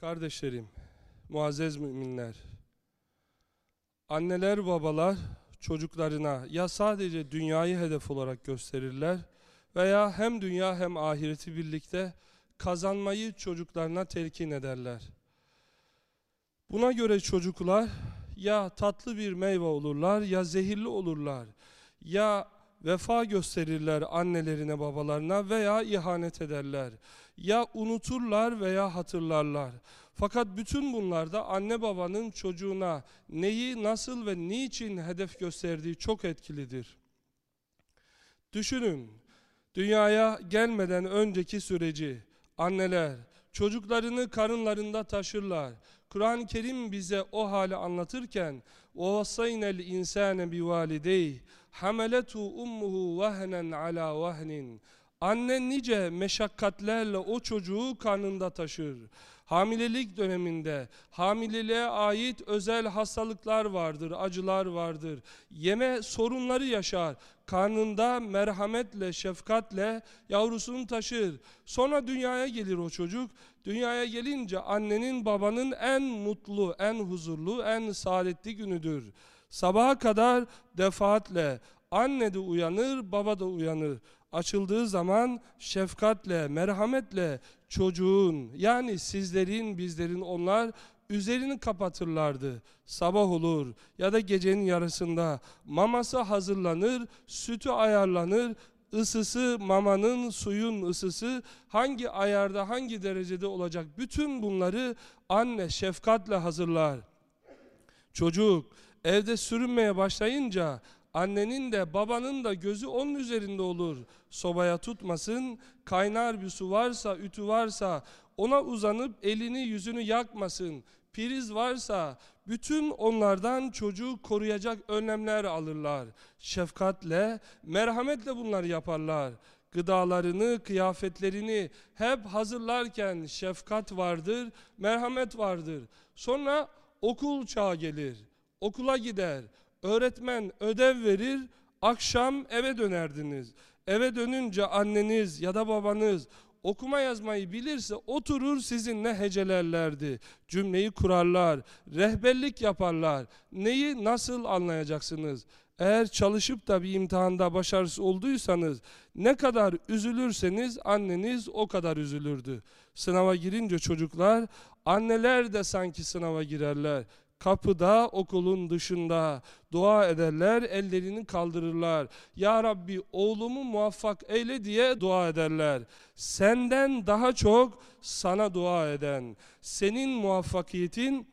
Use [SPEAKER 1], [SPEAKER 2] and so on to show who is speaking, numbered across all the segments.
[SPEAKER 1] Kardeşlerim, muazzez müminler, anneler babalar çocuklarına ya sadece dünyayı hedef olarak gösterirler veya hem dünya hem ahireti birlikte kazanmayı çocuklarına telkin ederler. Buna göre çocuklar ya tatlı bir meyve olurlar ya zehirli olurlar. Ya vefa gösterirler annelerine babalarına veya ihanet ederler. Ya unuturlar veya hatırlarlar. Fakat bütün bunlarda anne babanın çocuğuna neyi, nasıl ve niçin hedef gösterdiği çok etkilidir. Düşünün, dünyaya gelmeden önceki süreci anneler çocuklarını karınlarında taşırlar. Kur'an-ı Kerim bize o hali anlatırken وَوَصَّيْنَ الْاِنْسَانَ بِوَالِدَيْهِ حَمَلَتُ اُمُّهُ وَهْنًا عَلَى وَهْنٍ Anne nice meşakkatlerle o çocuğu karnında taşır. Hamilelik döneminde hamileliğe ait özel hastalıklar vardır, acılar vardır. Yeme sorunları yaşar. Karnında merhametle, şefkatle yavrusunu taşır. Sonra dünyaya gelir o çocuk. Dünyaya gelince annenin babanın en mutlu, en huzurlu, en saadetli günüdür. Sabaha kadar defaatle anne de uyanır, baba da uyanır açıldığı zaman şefkatle, merhametle çocuğun yani sizlerin, bizlerin onlar üzerini kapatırlardı. Sabah olur ya da gecenin yarısında maması hazırlanır, sütü ayarlanır, ısısı, mamanın, suyun ısısı hangi ayarda, hangi derecede olacak bütün bunları anne şefkatle hazırlar. Çocuk evde sürünmeye başlayınca Annenin de babanın da gözü onun üzerinde olur. Sobaya tutmasın, kaynar bir su varsa, ütü varsa ona uzanıp elini yüzünü yakmasın. Priz varsa bütün onlardan çocuğu koruyacak önlemler alırlar. Şefkatle, merhametle bunları yaparlar. Gıdalarını, kıyafetlerini hep hazırlarken şefkat vardır, merhamet vardır. Sonra okul çağı gelir, okula gider. Öğretmen ödev verir, akşam eve dönerdiniz. Eve dönünce anneniz ya da babanız okuma yazmayı bilirse oturur sizinle hecelerlerdi. Cümleyi kurarlar, rehberlik yaparlar. Neyi nasıl anlayacaksınız? Eğer çalışıp da bir imtihanda başarısız olduysanız ne kadar üzülürseniz anneniz o kadar üzülürdü. Sınava girince çocuklar anneler de sanki sınava girerler kapıda, okulun dışında dua ederler, ellerini kaldırırlar. Ya Rabbi oğlumu muvaffak eyle diye dua ederler. Senden daha çok sana dua eden, senin muvaffakiyetin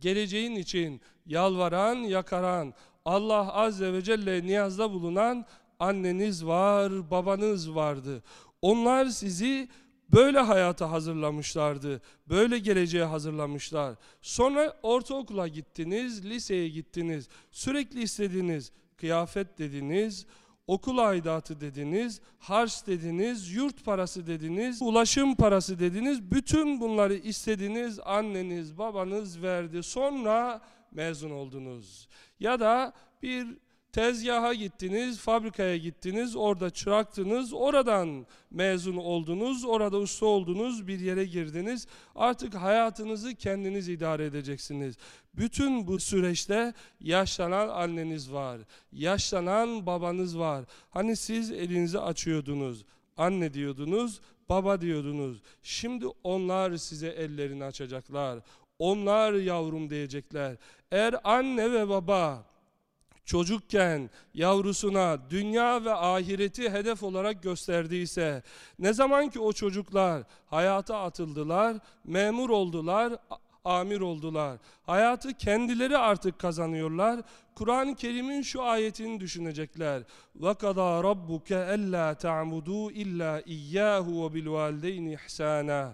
[SPEAKER 1] geleceğin için yalvaran, yakaran, Allah Azze ve Celle niyazda bulunan anneniz var, babanız vardı. Onlar sizi Böyle hayata hazırlamışlardı. Böyle geleceğe hazırlamışlar. Sonra ortaokula gittiniz, liseye gittiniz. Sürekli istediniz. Kıyafet dediniz, okul aidatı dediniz, harç dediniz, yurt parası dediniz, ulaşım parası dediniz. Bütün bunları istediniz, anneniz, babanız verdi. Sonra mezun oldunuz. Ya da bir Tezgaha gittiniz, fabrikaya gittiniz, orada çıraktınız, oradan mezun oldunuz, orada usta oldunuz, bir yere girdiniz. Artık hayatınızı kendiniz idare edeceksiniz. Bütün bu süreçte yaşlanan anneniz var, yaşlanan babanız var. Hani siz elinizi açıyordunuz, anne diyordunuz, baba diyordunuz. Şimdi onlar size ellerini açacaklar. Onlar yavrum diyecekler. Eğer anne ve baba çocukken yavrusuna dünya ve ahireti hedef olarak gösterdiyse, ne zaman ki o çocuklar hayata atıldılar, memur oldular, amir oldular. Hayatı kendileri artık kazanıyorlar. Kur'an-ı Kerim'in şu ayetini düşünecekler. وَقَضَى رَبُّكَ أَلَّا تَعْمُدُوا إِلَّا إِيَّاهُ وَبِالْوَالِدَيْنِ إِحْسَانًا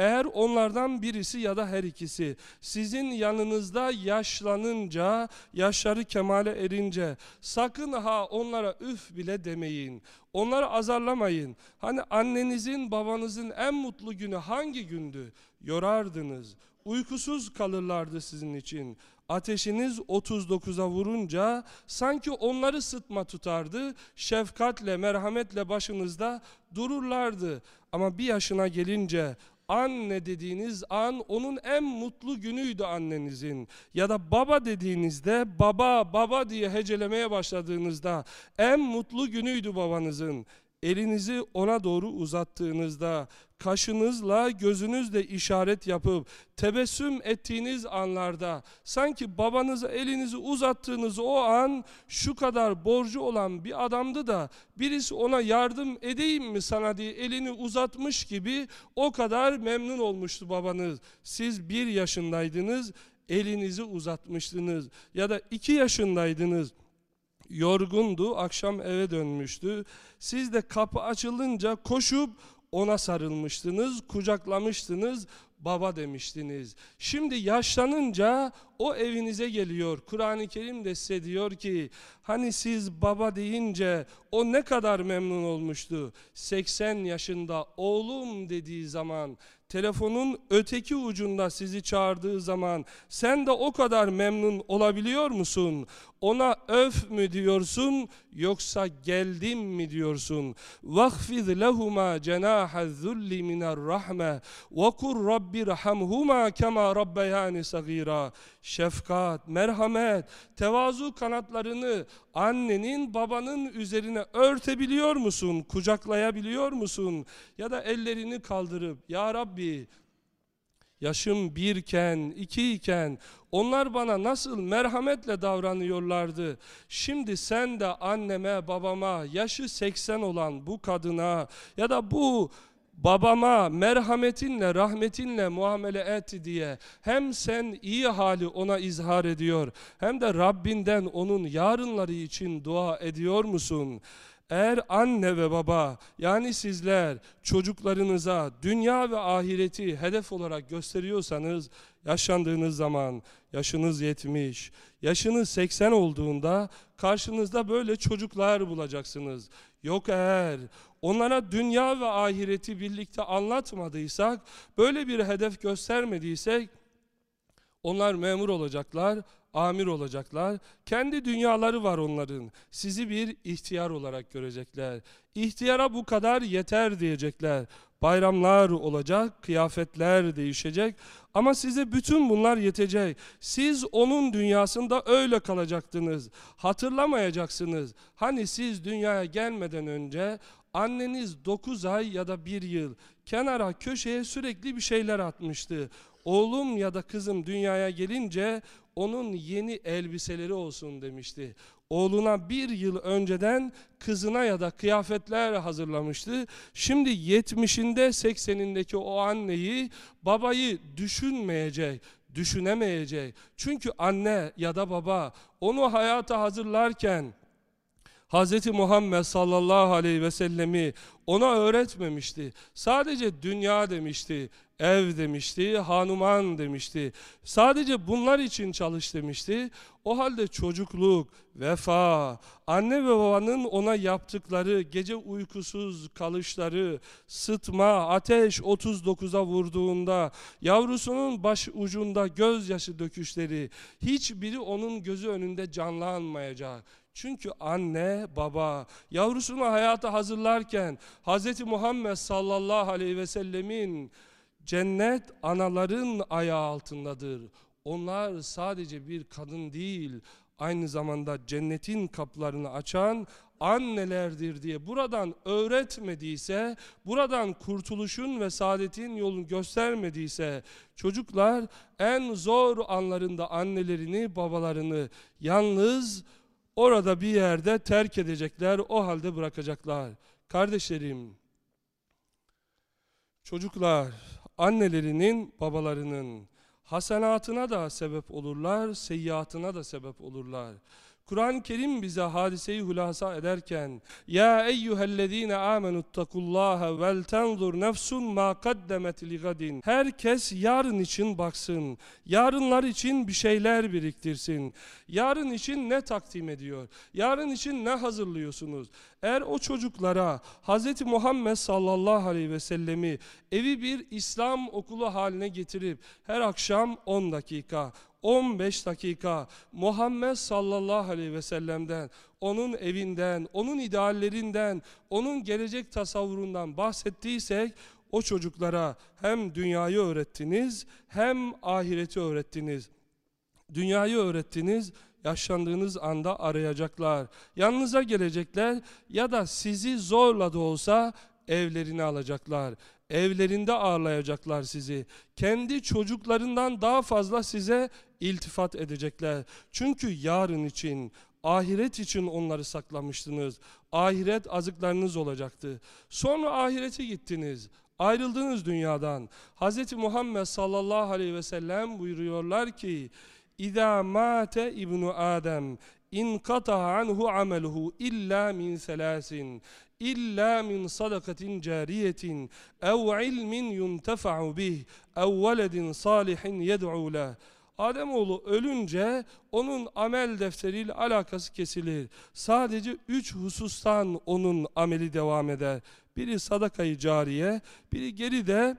[SPEAKER 1] Eğer onlardan birisi ya da her ikisi sizin yanınızda yaşlanınca, yaşları kemale erince sakın ha onlara üf bile demeyin. Onları azarlamayın. Hani annenizin, babanızın en mutlu günü hangi gündü? Yorardınız, uykusuz kalırlardı sizin için. Ateşiniz 39'a vurunca sanki onları sıtma tutardı. Şefkatle, merhametle başınızda dururlardı. Ama bir yaşına gelince anne dediğiniz an onun en mutlu günüydü annenizin. Ya da baba dediğinizde baba baba diye hecelemeye başladığınızda en mutlu günüydü babanızın. Elinizi ona doğru uzattığınızda kaşınızla gözünüzle işaret yapıp tebessüm ettiğiniz anlarda sanki babanıza elinizi uzattığınız o an şu kadar borcu olan bir adamdı da birisi ona yardım edeyim mi sana diye elini uzatmış gibi o kadar memnun olmuştu babanız. Siz bir yaşındaydınız elinizi uzatmıştınız ya da iki yaşındaydınız yorgundu, akşam eve dönmüştü. Siz de kapı açılınca koşup ona sarılmıştınız, kucaklamıştınız, baba demiştiniz. Şimdi yaşlanınca o evinize geliyor. Kur'an-ı Kerim de size diyor ki hani siz baba deyince o ne kadar memnun olmuştu. 80 yaşında oğlum dediği zaman telefonun öteki ucunda sizi çağırdığı zaman sen de o kadar memnun olabiliyor musun? Ona öf mü diyorsun yoksa geldim mi diyorsun? وَخْفِذْ لَهُمَا جَنَاحَ الذُّلِّ مِنَ الرَّحْمَةِ وَقُرْ رَبِّ رَحَمْهُمَا كَمَا رَبَّيَانِ صَغِيرًا Şefkat, merhamet, tevazu kanatlarını annenin babanın üzerine örtebiliyor musun? Kucaklayabiliyor musun? Ya da ellerini kaldırıp Ya Rabbi yaşım birken, ikiyken onlar bana nasıl merhametle davranıyorlardı. Şimdi sen de anneme, babama, yaşı 80 olan bu kadına ya da bu babama merhametinle, rahmetinle muamele et diye hem sen iyi hali ona izhar ediyor hem de Rabbinden onun yarınları için dua ediyor musun? Eğer anne ve baba yani sizler çocuklarınıza dünya ve ahireti hedef olarak gösteriyorsanız yaşlandığınız zaman yaşınız 70, yaşınız 80 olduğunda karşınızda böyle çocuklar bulacaksınız. Yok eğer onlara dünya ve ahireti birlikte anlatmadıysak, böyle bir hedef göstermediysek onlar memur olacaklar, amir olacaklar. Kendi dünyaları var onların. Sizi bir ihtiyar olarak görecekler. İhtiyara bu kadar yeter diyecekler. Bayramlar olacak, kıyafetler değişecek ama size bütün bunlar yetecek. Siz onun dünyasında öyle kalacaktınız. Hatırlamayacaksınız. Hani siz dünyaya gelmeden önce anneniz 9 ay ya da 1 yıl kenara köşeye sürekli bir şeyler atmıştı. Oğlum ya da kızım dünyaya gelince onun yeni elbiseleri olsun demişti. Oğluna bir yıl önceden kızına ya da kıyafetler hazırlamıştı. Şimdi yetmişinde seksenindeki o anneyi babayı düşünmeyecek, düşünemeyecek. Çünkü anne ya da baba onu hayata hazırlarken Hz. Muhammed sallallahu aleyhi ve sellemi ona öğretmemişti. Sadece dünya demişti, ev demişti, hanuman demişti. Sadece bunlar için çalış demişti. O halde çocukluk, vefa, anne ve babanın ona yaptıkları, gece uykusuz kalışları, sıtma, ateş 39'a vurduğunda, yavrusunun baş ucunda gözyaşı döküşleri, hiçbiri onun gözü önünde canlanmayacak. Çünkü anne, baba yavrusunu hayata hazırlarken Hz. Muhammed sallallahu aleyhi ve sellemin cennet anaların ayağı altındadır. Onlar sadece bir kadın değil, aynı zamanda cennetin kapılarını açan annelerdir diye buradan öğretmediyse, buradan kurtuluşun ve saadetin yolunu göstermediyse, çocuklar en zor anlarında annelerini, babalarını yalnız orada bir yerde terk edecekler, o halde bırakacaklar. Kardeşlerim, çocuklar, annelerinin, babalarının hasenatına da sebep olurlar, seyyiatına da sebep olurlar. Kur'an-ı Kerim bize hadiseyi hulasa ederken Ya eyyühellezine amenuttakullaha vel tenzur nefsun ma kaddemet ligadin Herkes yarın için baksın. Yarınlar için bir şeyler biriktirsin. Yarın için ne takdim ediyor? Yarın için ne hazırlıyorsunuz? Eğer o çocuklara Hz. Muhammed sallallahu aleyhi ve sellemi evi bir İslam okulu haline getirip her akşam 10 dakika, 15 dakika Muhammed sallallahu aleyhi ve sellem'den, onun evinden, onun ideallerinden, onun gelecek tasavvurundan bahsettiysek o çocuklara hem dünyayı öğrettiniz hem ahireti öğrettiniz. Dünyayı öğrettiniz, yaşlandığınız anda arayacaklar. Yanınıza gelecekler ya da sizi zorla da olsa evlerini alacaklar. Evlerinde ağırlayacaklar sizi. Kendi çocuklarından daha fazla size iltifat edecekler. Çünkü yarın için, ahiret için onları saklamıştınız. Ahiret azıklarınız olacaktı. Sonra ahirete gittiniz. Ayrıldınız dünyadan. Hz. Muhammed sallallahu aleyhi ve sellem buyuruyorlar ki İza mate ibnu Adem inkata anhu ameluhu illa min selasin illa min sadakatin cariyetin ev ilmin yuntefa'u bih ev veledin salihin yed'u leh Ademoğlu ölünce onun amel defteriyle alakası kesilir. Sadece üç husustan onun ameli devam eder. Biri sadakayı cariye, biri geride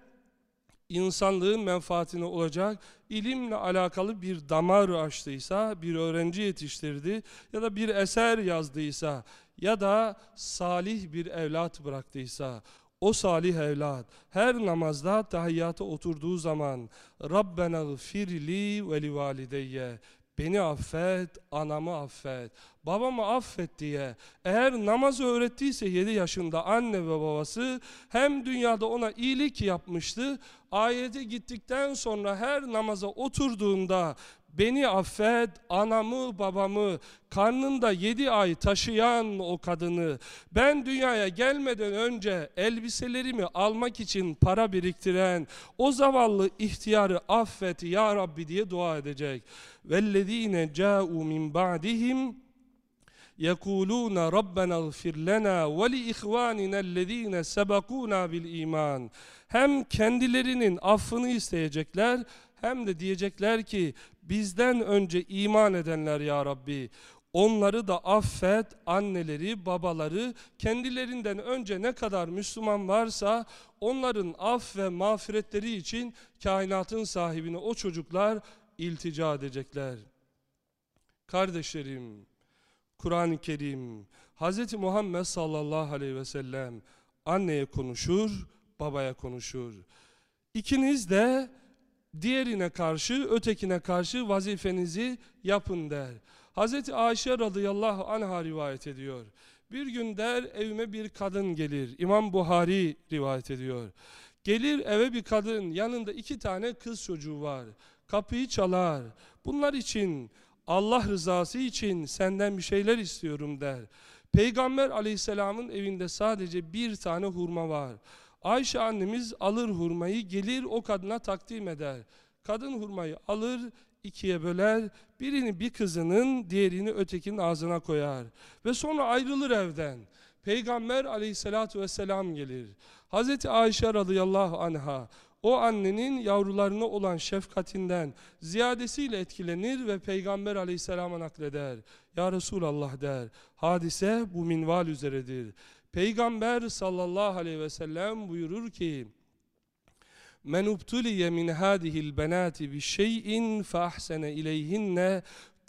[SPEAKER 1] insanlığın menfaatine olacak ilimle alakalı bir damar açtıysa, bir öğrenci yetiştirdi ya da bir eser yazdıysa ya da salih bir evlat bıraktıysa o salih evlat her namazda tahiyyata oturduğu zaman Rabbena gfirli ve li valideyye beni affet, anamı affet, babamı affet diye eğer namaz öğrettiyse 7 yaşında anne ve babası hem dünyada ona iyilik yapmıştı, ayete gittikten sonra her namaza oturduğunda beni affet, anamı babamı, karnında yedi ay taşıyan o kadını, ben dünyaya gelmeden önce elbiselerimi almak için para biriktiren o zavallı ihtiyarı affet ya Rabbi diye dua edecek. وَالَّذ۪ينَ جَاءُوا مِنْ بَعْدِهِمْ يَقُولُونَ رَبَّنَا اغْفِرْ لَنَا وَلِإِخْوَانِنَا الَّذ۪ينَ سَبَقُونَا بِالْا۪يمَانِ Hem kendilerinin affını isteyecekler hem de diyecekler ki bizden önce iman edenler ya Rabbi onları da affet, anneleri, babaları, kendilerinden önce ne kadar Müslüman varsa onların af ve mağfiretleri için kainatın sahibine o çocuklar iltica edecekler. Kardeşlerim, Kur'an-ı Kerim, Hz. Muhammed sallallahu aleyhi ve sellem anneye konuşur, babaya konuşur. İkiniz de diğerine karşı, ötekine karşı vazifenizi yapın der. Hz. Ayşe radıyallahu anha rivayet ediyor. Bir gün der evime bir kadın gelir. İmam Buhari rivayet ediyor. Gelir eve bir kadın yanında iki tane kız çocuğu var. Kapıyı çalar. Bunlar için Allah rızası için senden bir şeyler istiyorum der. Peygamber aleyhisselamın evinde sadece bir tane hurma var. Ayşe annemiz alır hurmayı gelir o kadına takdim eder. Kadın hurmayı alır ikiye böler birini bir kızının diğerini ötekinin ağzına koyar. Ve sonra ayrılır evden. Peygamber aleyhissalatu vesselam gelir. Hazreti Ayşe radıyallahu anha o annenin yavrularına olan şefkatinden ziyadesiyle etkilenir ve Peygamber aleyhisselama nakleder. Ya Resulallah der. Hadise bu minval üzeredir. Peygamber sallallahu aleyhi ve sellem buyurur ki Men ubtuliye min hadihil benati bi şeyin fa ahsene ileyhinne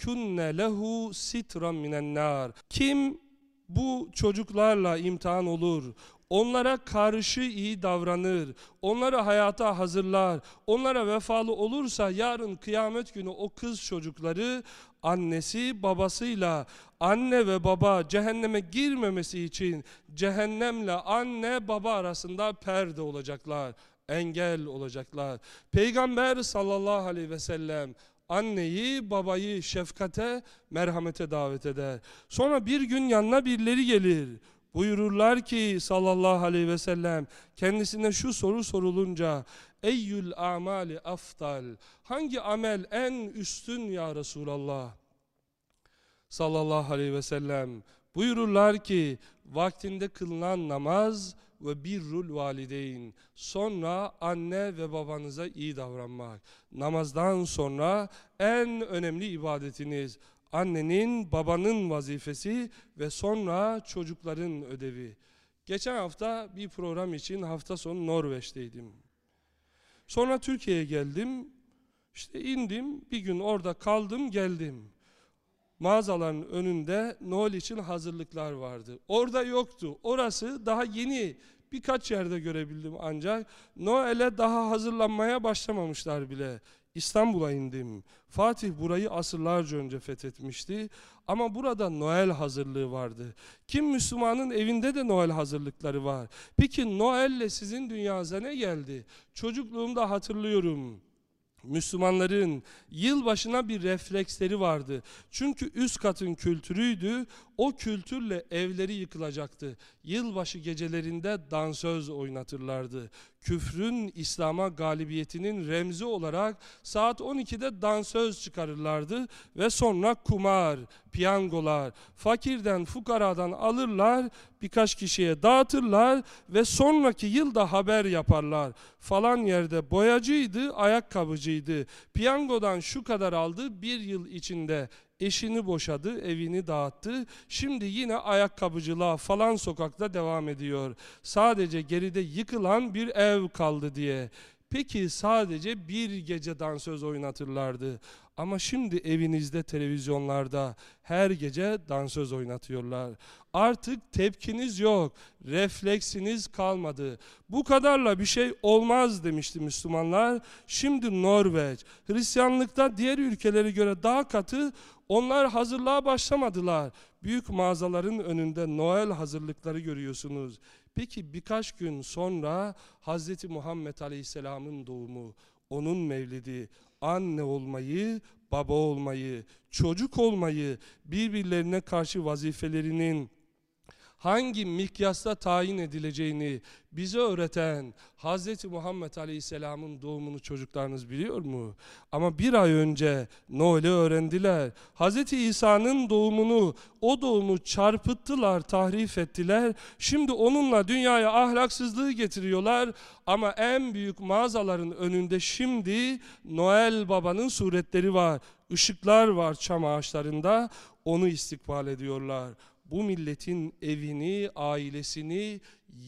[SPEAKER 1] kunne lehu sitran minen nar. Kim bu çocuklarla imtihan olur, onlara karşı iyi davranır, onları hayata hazırlar, onlara vefalı olursa yarın kıyamet günü o kız çocukları annesi babasıyla anne ve baba cehenneme girmemesi için cehennemle anne baba arasında perde olacaklar, engel olacaklar. Peygamber sallallahu aleyhi ve sellem anneyi babayı şefkate merhamete davet eder. Sonra bir gün yanına birileri gelir. Buyururlar ki sallallahu aleyhi ve sellem kendisine şu soru sorulunca Eyyül amali aftal Hangi amel en üstün ya Resulallah? Sallallahu aleyhi ve sellem buyururlar ki vaktinde kılınan namaz ve birrul valideyn. Sonra anne ve babanıza iyi davranmak. Namazdan sonra en önemli ibadetiniz Annenin, babanın vazifesi ve sonra çocukların ödevi. Geçen hafta bir program için hafta sonu Norveç'teydim. Sonra Türkiye'ye geldim. İşte indim, bir gün orada kaldım, geldim. Mağazaların önünde Noel için hazırlıklar vardı. Orada yoktu. Orası daha yeni birkaç yerde görebildim ancak Noel'e daha hazırlanmaya başlamamışlar bile. İstanbul'a indim. Fatih burayı asırlarca önce fethetmişti. Ama burada Noel hazırlığı vardı. Kim Müslümanın evinde de Noel hazırlıkları var. Peki Noel'le sizin dünyanıza ne geldi? Çocukluğumda hatırlıyorum. Müslümanların yılbaşına bir refleksleri vardı. Çünkü üst katın kültürüydü. O kültürle evleri yıkılacaktı. Yılbaşı gecelerinde dansöz oynatırlardı. Küfrün İslam'a galibiyetinin remzi olarak saat 12'de dansöz çıkarırlardı ve sonra kumar, piyangolar, fakirden, fukaradan alırlar, birkaç kişiye dağıtırlar ve sonraki yılda haber yaparlar. Falan yerde boyacıydı, ayakkabıcıydı. Piyangodan şu kadar aldı, bir yıl içinde eşini boşadı, evini dağıttı. Şimdi yine ayakkabıcılığa falan sokakta devam ediyor. Sadece geride yıkılan bir ev kaldı diye. Peki sadece bir gece dansöz oynatırlardı. Ama şimdi evinizde televizyonlarda her gece dansöz oynatıyorlar. Artık tepkiniz yok, refleksiniz kalmadı. Bu kadarla bir şey olmaz demişti Müslümanlar. Şimdi Norveç, Hristiyanlıkta diğer ülkelere göre daha katı onlar hazırlığa başlamadılar. Büyük mağazaların önünde Noel hazırlıkları görüyorsunuz. Peki birkaç gün sonra Hz. Muhammed Aleyhisselam'ın doğumu, onun mevlidi, anne olmayı, baba olmayı, çocuk olmayı, birbirlerine karşı vazifelerinin hangi mikyasta tayin edileceğini bize öğreten Hz. Muhammed Aleyhisselam'ın doğumunu çocuklarınız biliyor mu? Ama bir ay önce Noel'i öğrendiler. Hz. İsa'nın doğumunu, o doğumu çarpıttılar, tahrif ettiler. Şimdi onunla dünyaya ahlaksızlığı getiriyorlar. Ama en büyük mağazaların önünde şimdi Noel Baba'nın suretleri var. Işıklar var çam ağaçlarında. Onu istikbal ediyorlar bu milletin evini, ailesini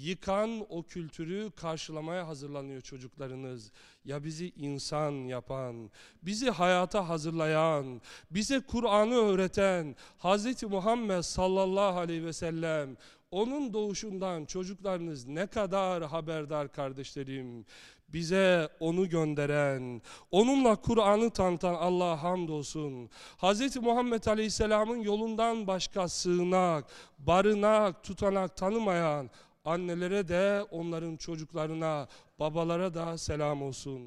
[SPEAKER 1] yıkan o kültürü karşılamaya hazırlanıyor çocuklarınız. Ya bizi insan yapan, bizi hayata hazırlayan, bize Kur'an'ı öğreten Hz. Muhammed sallallahu aleyhi ve sellem onun doğuşundan çocuklarınız ne kadar haberdar kardeşlerim. Bize onu gönderen, onunla Kur'an'ı tanıtan Allah'a hamdolsun. Hz. Muhammed Aleyhisselam'ın yolundan başka sığınak, barınak, tutanak tanımayan annelere de onların çocuklarına, babalara da selam olsun.